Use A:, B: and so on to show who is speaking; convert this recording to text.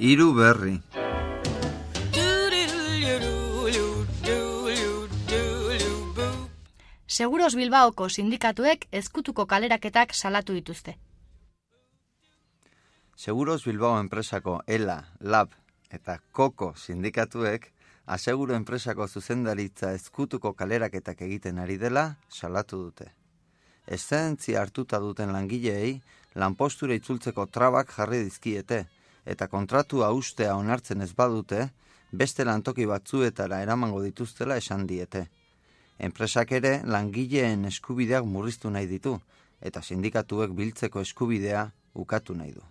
A: Hiru berri.
B: Seguros Bilbaoko sindikatuek ezkutuko kaleraketak salatu dituzte.
A: Seguros Bilbao enpresako ELA, LAB eta KOKO sindikatuek aseguro enpresako zuzendaritza ezkutuko kaleraketak egiten ari dela salatu dute. Eszentzia hartuta duten langileei lanpostura itzultzeko trabak jarri dizkiete eta kontratua ustea onartzen ez badute beste lantoki batzuetara eramango dituztela esan diete. Enpresak ere langileen eskubideak murriztu nahi ditu eta sindikatuek biltzeko eskubidea ukatu nahi du.